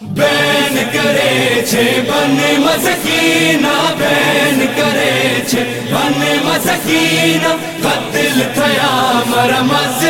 بین کرے چھے بن مسکینہ بین کرے چھے بن مسکینہ قتل تھیا مرمز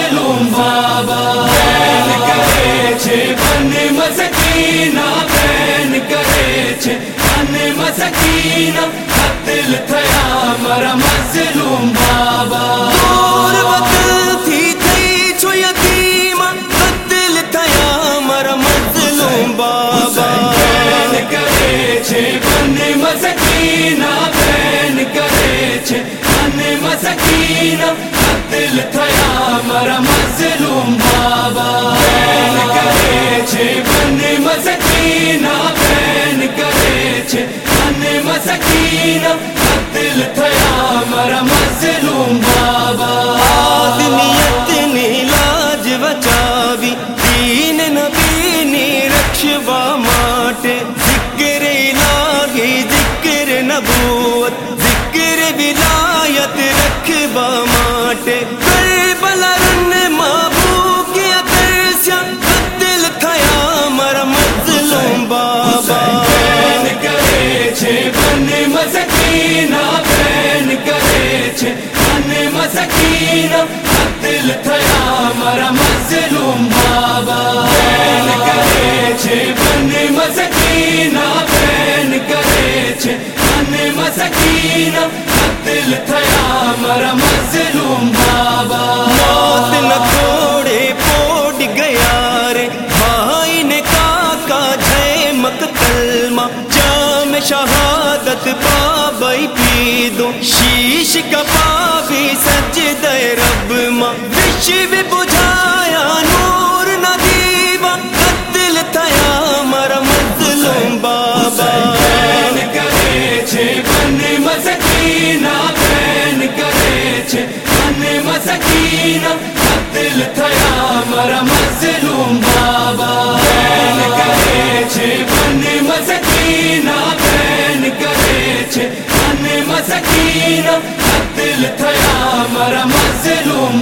سکینہ قتل تھیا مرا مظلوم بابا بین کرے بن مسکینہ بین کرے بن مسکینہ قتل تھیا مرا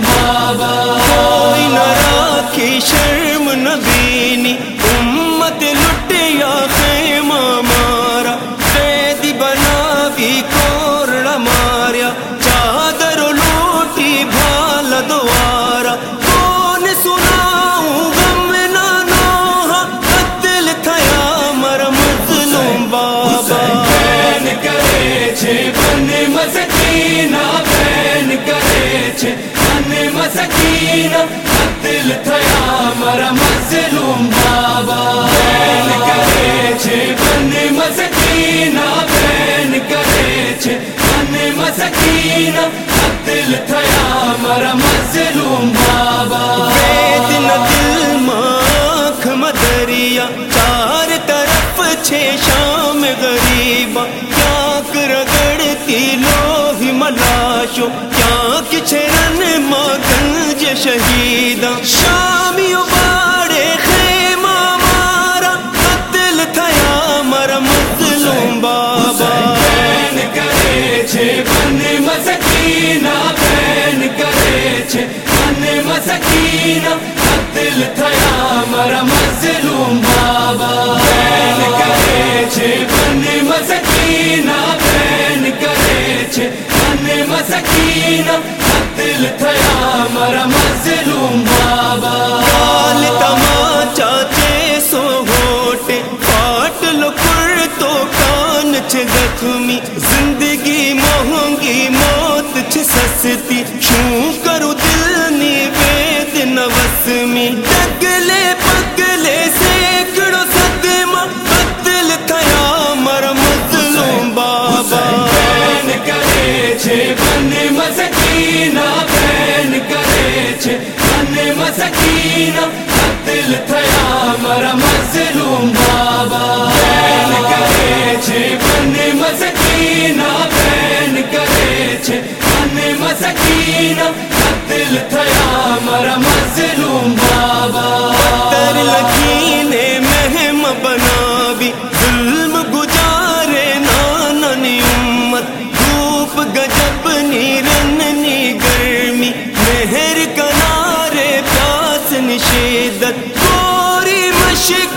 بابا کوئی شر مدینہ قتل تھیا مرا مظلوم کرے چھے کرے چھے بن تھیا مرا مظلوم شہید شامی باڑے خیمہ مارا قتل تھیا مر مظلوم بابا۔ حسین کرے چھے، بن مسکینہ، بین کرے چھے، بن مسکینہ، قتل تھیا ہمارا مظلوم بابا۔ لال تماچا چے پاٹ لو کر زخمی۔ زندگی مہنگی موت چھ سستی۔ کیوں کرو دل نی بید نوسمی۔ دگلے پگلے سے کڑو صدمہ تھیا ہمارا مظلوم بابا۔ حسین کرے چھے سکینہ قتل تھیا تر لکینے مہم بنا ظلم گجارے ناننی امت۔ دھوپ گجب نیرن نی گرمی، مہر کنارے پیاس نشیدت۔ گوری مشک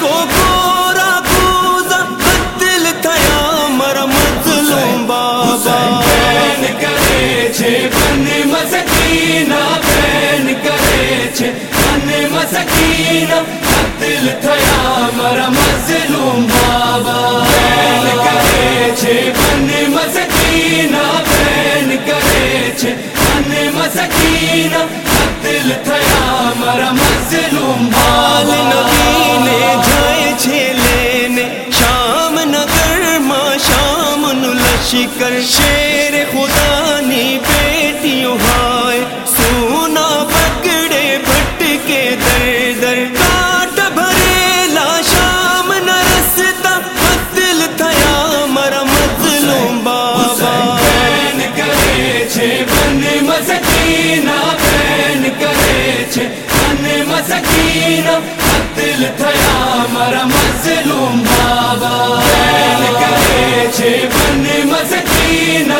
نبینا قتل تھیا، مرا مظلوم بال نبی نے جائے چھلے نے شام نگر، ماں شام لشکر، شیر خدا نی بیٹیوں ہائے، سونا پکڑے بھٹ کے در در، کاٹ بھرے لا شام نہ رستا قتل تھیا، مرا مظلوم بابا۔ کرے چھے بن مزد سکینا پین کرے مظلوم بابا۔ کرے چھے ان مسکینا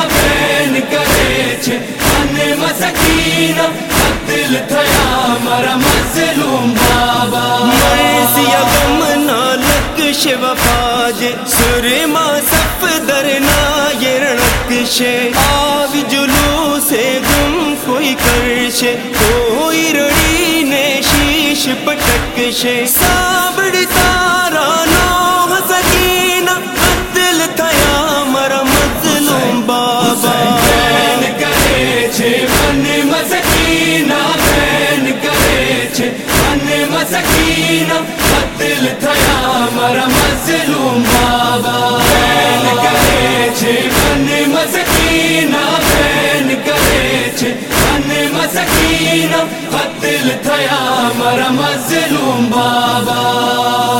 سکینہ قتل تھیا مرا مظلوم بابا مرسی غم، نالک شوفاج سرما سف درنا یہ رنکش آو جلو سے گم کوئی کرش، کوئی رڑی نے شیش پٹکش سابڑتا دل تھیا مرا مظلوم بابا۔